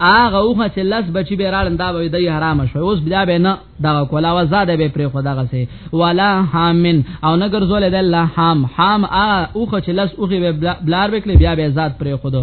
هغه اوخه چې لس بچی به راړن دا به دی حرام شو اوس بیا به نه دا کولا وزاده به پر خدا غسه ولا حامن او نه ګرځول د الله حام حام اوخه چې لس اوخه به بلار وکړي بیا به ذات پر خدا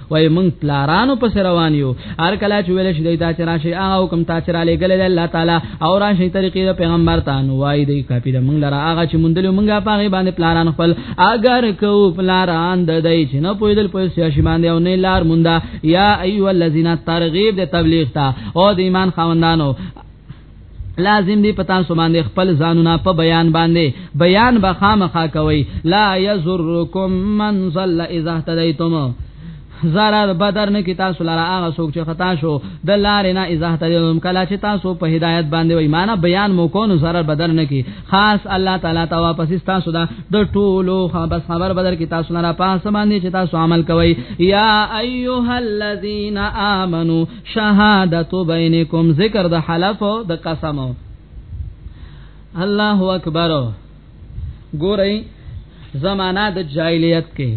وای مونږ پلارانو پس روان یو هر کله چې ویل شي دا چې راشي هغه حکم تا چې را لګل دی الله تعالی او راشي طریقې د پیغمبر ته نو وای دی کافی د مونږ لره هغه چې مونږ دلو مونږه پاغه باندې پلاران خپل اگر کو پلاران د دای چې نه پویدل په سیاسي باندې او نه لار مونږه یا ایو الذین ترغیب د تبلیغ ته او د ایمان خوندانو لازم دی پتا سو باندې خپل ځانونه په بیان باندې بیان به خامخا کوي لا یزرکم من ضل اذا اهتدیتم zarar بدر نه کی تاسو لاره هغه څوک چې خطا شو د لارې نه اذا اهتدیتم کلا چې تاسو په هدایت باندې وای معنا بیان مو کو نو zarar بدر نه کی خاص الله تعالی ته واپس تاسو دا د ټولو خبر خبر بدر کی تاسو لاره پاس باندې چې تاسو عمل کوي یا ایها الذین آمنو شهادت بینکم ذکر د حلف او د قسم الله اکبر ګورئ زمانہ د جاهلیت کې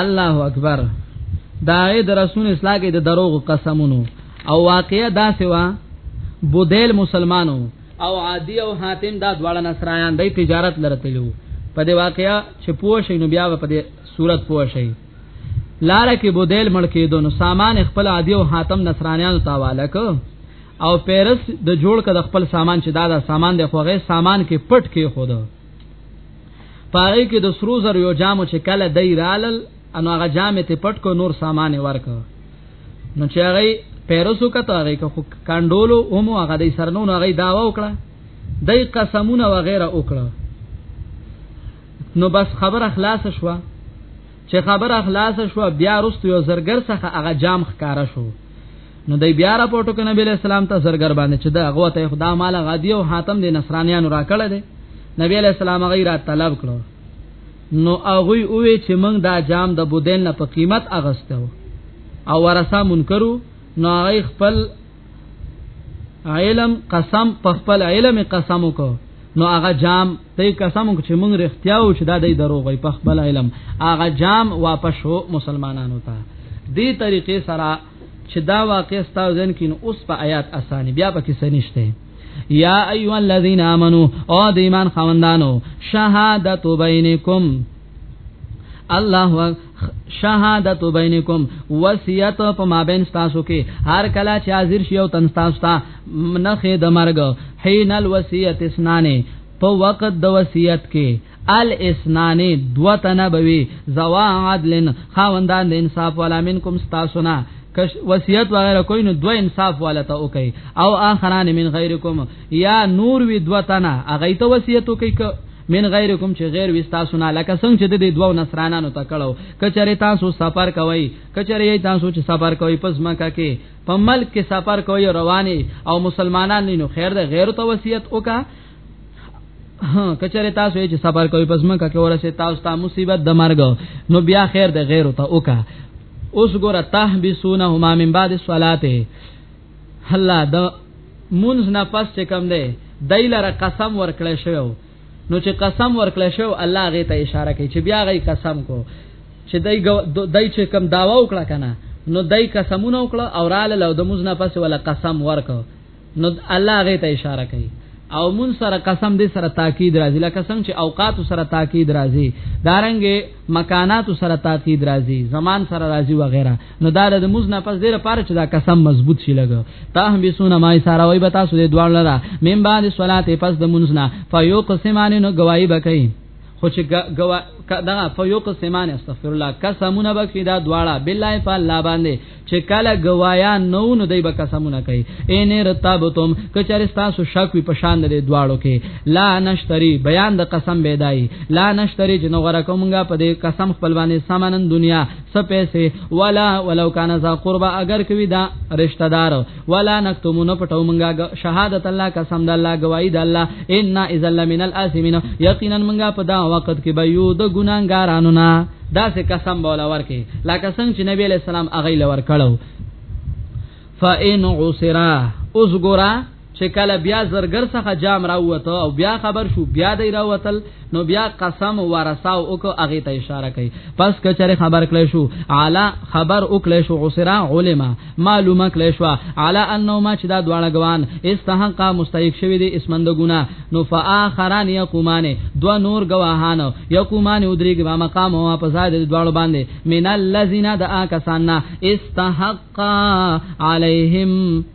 الله اکبر دا د رسول اسلام کې د دروغ قسمونو او واقعیا دا سوا بودیل مسلمانو او عادی او حاتم دا دواړه نصرایان د تجارت لرتلو په دې واقعیا چې پوه شي نو بیا په دې صورت پوه شي لاره کې بودیل مړ کېدو نو سامان خپل عادی او حاتم نصرانیانو ته حواله کو او پیرس د جوړ کړ خپل سامان چې دا دا سامان د خوغه سامان کې پټ کې خود پاره کې د سرو زر یو جامو چې کله دای رالل ان هغه جام ته پټ کو نور سامان ورک نو چې هغه پیرسو کته هغه کو کاندولو هم هغه د سرنو هغه داوا وکړه دای قسمونه وغیرہ وکړه نو بس خبره خلاص شوه چې خبره خلاص شوه بیا رستو یو زرګر څخه هغه جام ښکارا شو نو دی بیا راپورټو کنه بیل اسلام ته زرګر باندې چې دا غوته خدا مال غادی او حاتم د نصرانیانو راکړه دی نبی علیہ السلام غیره طلب کړو نو هغه وی چې موږ دا جام د بودین په قیمت اغستو او ورثه منکرو نو هغه خپل علم قسم په خپل علم قسم وکړو نو هغه جام ته قسم چې مونږ رښتیا او چې دا دی دروغ وي په خپل علم هغه جام واپس شو مسلمانانو ته دې طریقې سره چې دا واقع ستاسو ځین کې اوس په آیات اساني بیا پکې سنشته یا ایو الذین آمنو او د ایمان خوندانو شهادت بینکم الله شهادت بینکم وصیت په مابین تاسو کې هر کله چې حاضر شي او تن تاسو ته منخه د مرګ حین الوصیت اسنانه په وخت د وصیت کې الاسنان دو تنبوي زوا عدلن خاوندان د انصاف ولا منکم استاسنا کش وصیت وغیرہ کوئی نو دو انصاف والا ته وکي او اخران من غیرکم یا نور وی دو تنا اغه ته وصیت وکي من غیرکم چې غیر وستا سنا لکه څنګه چې د دې دوو نصرانانو ته کړو کچره تاسو سفر کوي کچره یې تاسو چې سفر کوي پس مکه کې په ملک کې سفر کوي رواني او مسلمانان نینو خیر ده غیر تو وصیت وکا کچره تاسو چې سفر کوي پس مکه کې ورسه تاسو ته مصیبت د مرګ نو بیا خیر ده غیر تو وکا اوس ګوره تهبسونهما من بعد الصلاه الله د مونږ نه پس چې کم دی دایلره قسم ورکړی شو نو چې قسم ورکړی شو الله غي ته اشاره کوي چې بیا غي قسم کو چې دای دای چې کم داوا وکړه کنه نو دای قسمونه وکړه او رااله لو د مونږ نه پس ولا قسم ورکړه نو الله غي ته اشاره کوي او مون سره قسم دې سره تاکید راځي لکه څنګه چې اوقات سره تاکید راځي دارنګ مکانات سره تاکید راځي زمان سره راځي وغیرہ نو دا د موز نه پس دې لپاره چې دا قسم مضبوط شي لګ تا هم به سونه مای سارا وای بتا سو دې دوړ لرا مم بعد صلات پس د موز نه فیو قسمان نو گواہی بکای خو چې گوا دا فیو قسمان استغفر الله قسمونه بکې دا دواړه بالله فالله باندې چې کله گوایا نو نو دای به قسمونه کوي ان رتابتم کچره تاسو شک وي پشان دې دواړو کې لا نشتری بیان د قسم بيدای لا نشتری جنو غره کومګه په دې قسم خپل باندې سامانن دنیا سپیسه ولا ولو کان ذا قربا اگر کوي دا رشتہ دار ولا نکتمون پټو مونږه شهادت الله قسم د الله گواہی د الله ان اذا لمن الاسمین یقینا مونږه په دا وخت کې به یو د ګناګارانو نه دا سه قسم بولا ورکه لکه څنګه چې نبی علیہ السلام اغه لور کړو فإن عسرا اوس ګورا چې کله بیا زرګر څخه جام راووته او بیا خبر شو بیا دی راوتل نو بیا قسم ورساو او کو هغه ته اشاره کوي پس کچره خبر کړی شو علا خبر او کړی شو عسرا علما معلومه کړی شو علا انه ما چې دا دواړه غوان استحق مستحق شوی دی اسمند ګنا نو فاخران یقومان دو نور غواهان یقومان ودریګ ما مقام او په زاد دواړو باندې من الذین دعا کسان استحق علیهم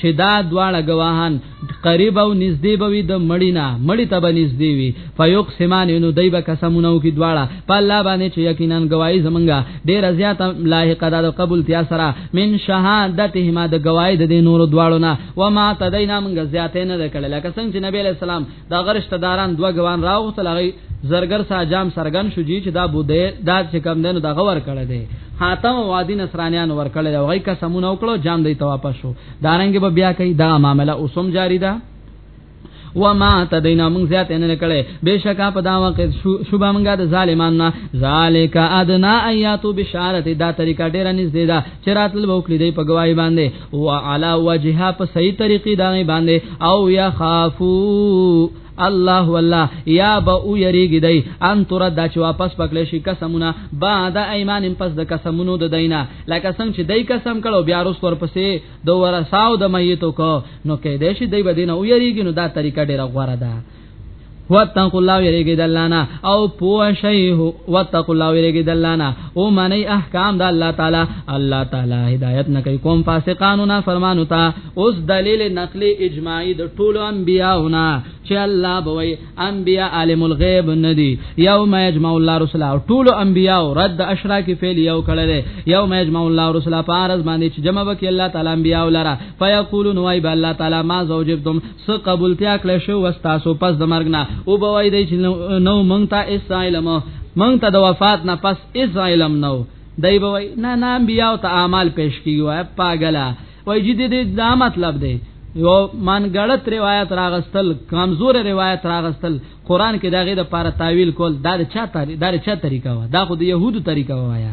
چې دا دواړه گواهان قریب او نږدې به وي د مړی نه مړی ته به نږدې وي فیقسمان نو دای به قسمونه وکي دواړه په الله باندې چې یقینا گواہی زمونږه ډیر زیات لاحق ده د قبول تیا سره من شهادتهما د گواہی د نور دواړو نه و ما تدینا موږ زیاتې نه کړل لکه څنګه چې نبی علیہ السلام دا غرشت داران دوه غوان راوغتل هغه زرګر سا جام سرګن شو جی چې دا بوده دا چې کم دینو دا غور کړه دی حاتم وادي نصرانیان ور کړه دی وای قسمونه وکړو جام دی ته واپس شو دارنګ به بیا کوي دا معاملې اوسم جاری ده و ما تدینا مونږ زیات نه کړي بشکا په دا وخت شوبه مونږه د ظالمان نه ذالک ادنا ایاتو بشارت دا طریقه ډیره نږدې ده چې راتل وکړي دی په گواہی باندې وعلى وجهها په صحیح طریقې دا باندې او یا خافو الله والله یا با او یریږي دی ان تر دا چې واپس پکړې شي قسمونه بعد ایمان پس د قسمونو د دینه لکه څنګه چې دای قسم کړو بیا روس پر پسې دوه رساو د میتو کو نو کې دې شي دی بدینه او یریږي نو دا طریقه ډیره غوړه ده واتقوا الله یریګی د الله نه او پوه شی واتقوا الله یریګی د الله نه او منی احکام د الله تعالی الله تعالی هدایت نه کوي کوم فاسقانو نه فرمانو ته اوس دلیل نقلی اجماعی د ټولو انبیاونه چې الله بوي انبیا عالم الغیب ندي یوم یجمع الله رسول ټول انبیا رد اشراک فعل یو کړل یوم یجمع الله رسول فارز باندې چې جمع وکي الله تعالی انبیا ولرا فیقولون وای به الله تعالی ما زوجبتم سو قبولتیا کړی شو واستاسو پس د مرګ نه او بوای دی چې نو مونږ ته اس علم مونږ ته د وفات نه پس اس علم نو دای بوای نه نه بیا ته اعمال پیش کیږي پاګلا وای جدي دې دا مطلب دی یو مان غړت روایت راغستل کمزور روایت راغستل قران کې داغه د پاره تعویل کول دا چا طریقه دا چا طریقه و دا خو د يهودو طریقه وایا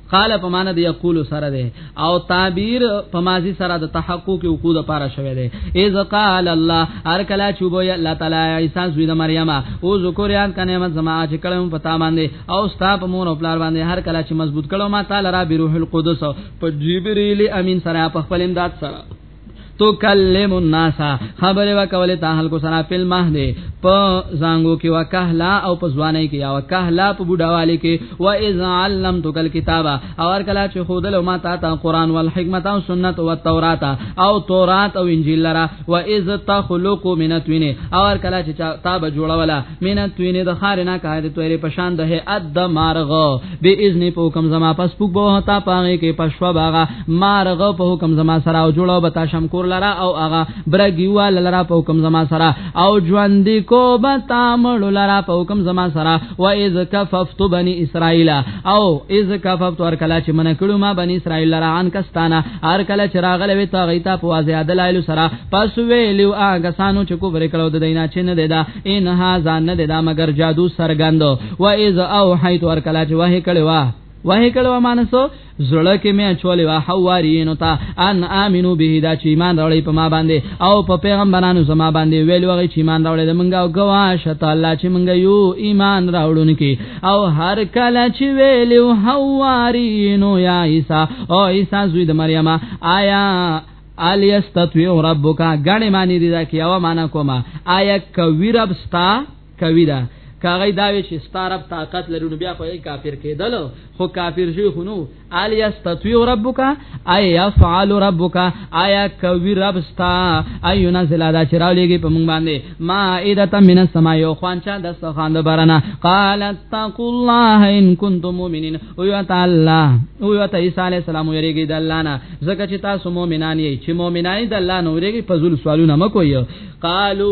قال په معنا دی یقول سره دی او تعبیر په ماضی سره د تحقق او کو د پاره شوی دی اذ قال الله هر کلا چوبو الله تعالی عیسی زوی د مریم او ذکر یاد کنه مت زما چې کلم پتا باندې او ستا په مور او پلار باندې هر کلا چې مضبوط کلو ما تعالی را بروح القدس په جبرئیل امین سره په خپل امداد سره تو کلم الناس خبره وکوله ته خلکو سره په مهد په زنګو کې وکهلا او په ځواني کې یا وکهلا په بډاوالي کې و اذ علمتک الكتاب او هر کله چې خودل ما تا ته قران او حکمت او سنت او تورات او تورات او انجیل لرا و اذ تخلق من التوین او هر کله چې تا به جوړولا من التوین د خارنا کاه د تورې پشان ده اد مارغ به اذن په حکم زما پس پوک به تا پاره کې پښوا باغ مارغه په حکم زما سره او جوړو بتا شم کور لرا او اغا برګیوا لرا په حکم زما سره او ژوند کو بتا مړ لرا په حکم زما سره و اذ کففت بنی اسرائیل او اذ کففت ور کلا چې من کړو ما بنی اسرائیل لرا ان کستانه ار کلا چې راغله وی تا غیتا په واځه دلایل سره پس ویلو هغه سانو چې کو بر کړو د دینه چې نه دیدا ان ها ځان نه دیدا مگر جادو سرګند و اذ او حیت ور کلا چې وه کړو وه کړو مانسو زړه کې مې چولې وا حوارینو ته ان امنو به دا چې ایمان راوړې په ما باندې او په پیغمبرانو زما باندې ویل وغه چې ایمان راوړې د منګه او گواش ته الله چې منګه یو ایمان راوړونکي او هر کله چې ویل حوارینو یا عیسی او عیسی زوی د مریم آیا الی استطيع ربک غړې معنی دي دا کیاوه معنا کومه آیا کوي رب ستا کوي دا کاغی دا وی چې ستا رب طاقت لري نو بیا خو یې کافر کېدل خو کافر شوی خو نو ال یستطيع ربک اي يفعل ربک آیا کوي رب ستا ايو نزل دا چې راولېږي په مونږ باندې ما ايدته من السما یو خوان چا د سخان د برنا قال اتقوا الله ان كنتم مؤمنين او یا تعالی او یا عیسی علی السلام یریږي د الله نه زکه چې تاسو مؤمنان یې چې مؤمنان د الله نو یریږي په ذل سوالونه مکو یو قالو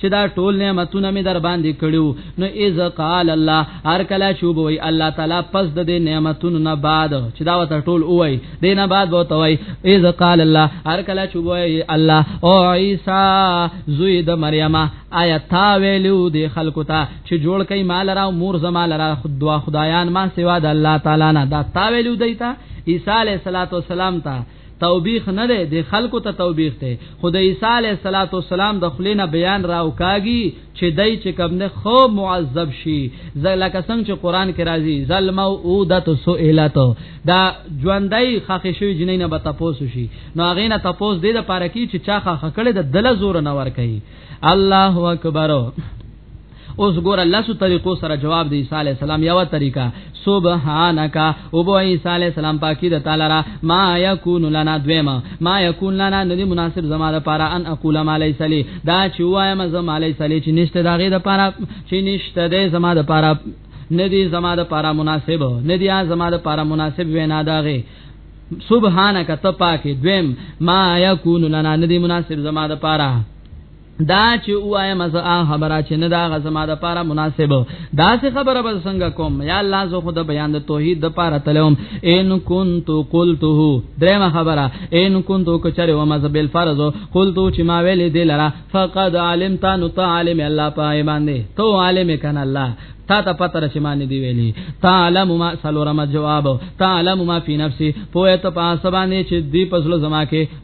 چې دا ټول نعمتونه می در باندې کړیو نو اذ قال الله هر کله چې وای الله تعالی پس د دې نعمتونو نه بعد چې دا وته ټول وای دې نه بعد وته وای اذ قال الله هر کله چې وای الله او عیسی زوی د مریم آیا تا ویلو دې خلکو ته چې جوړ کای مال را مور زمال را خود دعا خدایان ما سوا د الله تعالی نه دا تا ویلو دیتا عیسی علیہ الصلوۃ والسلام ته توبیخ نه دی د خلکو ته توبیخ دی خو د عیسی علیه الصلاۃ والسلام د خلینه بیان راو کاږي چې دای چې کوم نه خو معذب شي لکه څنګه چې قران کې راځي ظلمو اودت سئلت دا ژوندۍ خخې شوی جنې نه به تاسو شي نو هغه نه تاسو دې د پاره کې چې چا خخ کړي د دل زور نه ور کوي الله اکبر اوس ګوره لاسو طریقو سره جواب دی عیسی علی السلام یو طریقه سبحانك او بو عیسی علی السلام پاکی د تعالی را ما یکون لنا دویما ما یکون لنا ندی مناسب زما د پاره ان اقول ما لیس لی دا چې وایم زما لیس لی چې نشته داغه د پاره چې نشته د زما د پاره ندی زما د پاره مناسب ندی زما د پاره مناسب وینا داغه سبحانك تپاکه دویم ما یکون لنا ندی مناسب زما د پاره دا چې وایم مزه خبره چې نه دا غزما د پاره مناسب دا څه خبره بل څنګه کوم یا الله زه خود بیان د توحید د پاره تلوم ان كنت قلته درېما خبره ان كنت کچره و مزه بل فرض قلت چې ما ویلې دلرا فقد علمت نو تعلم الله پای باندې تو عالم کنا الله تا ته پته رچ معنی دی ویلی تعلم ما سلورم جواب تعلم ما فی نفسی پوهه ته پاسبانه چې دی پسلو زما کې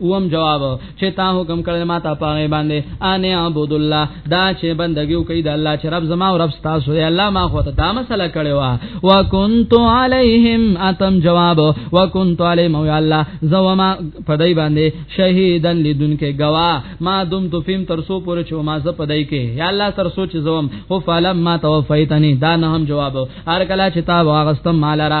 اوم جواب چې تا حکم کړل ما ته پاره باندې ان عبد الله دا چې بندګي کوي د الله چې رب زما او رب تاسو دی الله ما خو ته دا مسله کړې وا وکنت علیهم اتم جواب وکنت علیهم یا الله زوما پدای باندې شهیدن لدن کې گوا ما دم تو فیم تر سو پورې چې ما ز پدای کې یا الله تر سو چې زوم خو فلم ما توفیتنی دا نه هم جواب هر کله چې تا واغستم مالرا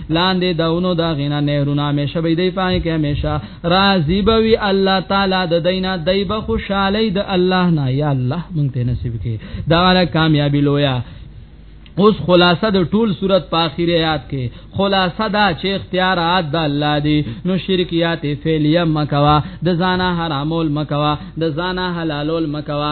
لاندې داونو دا غینا نهرونه همیشه به دی پای کې همیشه راضی به وی الله تعالی د دینا دای به خوشاله د الله نه یا الله مونږ ته نصیب کې دا غره کامیابی لویا اوس خلاصه د ټول صورت په اخر آیات کې خلاصه دا چې اختیارات د الله دی نو شرکیات فعلیه مکوا د زانا حرامول مکوا د زانا حلالول مکوا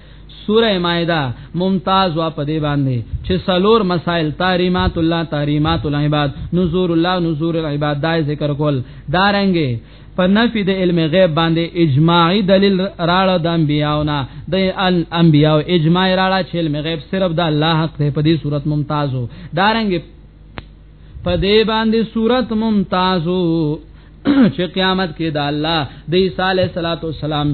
سوره مائده ممتاز وا په دې باندې چې سلور مسائل تحریمات الله تحریمات العباد نذور الله نذور العباد دا ذکر کول دارنګي په نفي د علم غیب باندې اجماعي دلیل راړه د انبیاونه د انبیاو اجماع راړه چې علم غیب صرف د الله حق دی په دې صورت ممتازو دارنګ په دې باندې صورت ممتازو چې قیامت کې دا الله د عیسی علیه السلام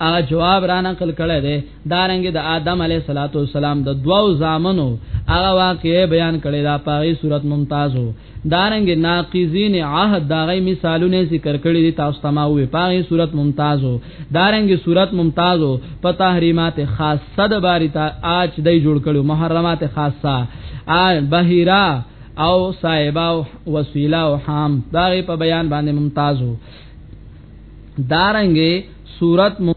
هغه جواب را نقل کړی دی دارنګ د آدم علی صلاتو والسلام د دوو زامنو هغه واقعې بیان کړی دا پاره صورت ممتازو دارنګ ناقضین عهد دغه مثالونه ذکر کړی دي تاسو ته ما وې پاره صورت ممتازو دارنګ صورت ممتاز په تحریمات خاصه د باری ته اچ دی جوړ کړو محرمات خاصه ا بهیرا او صاحبا او وسیلا او حام دا په بیان باندې ممتاز وو دارنګ صورت مم...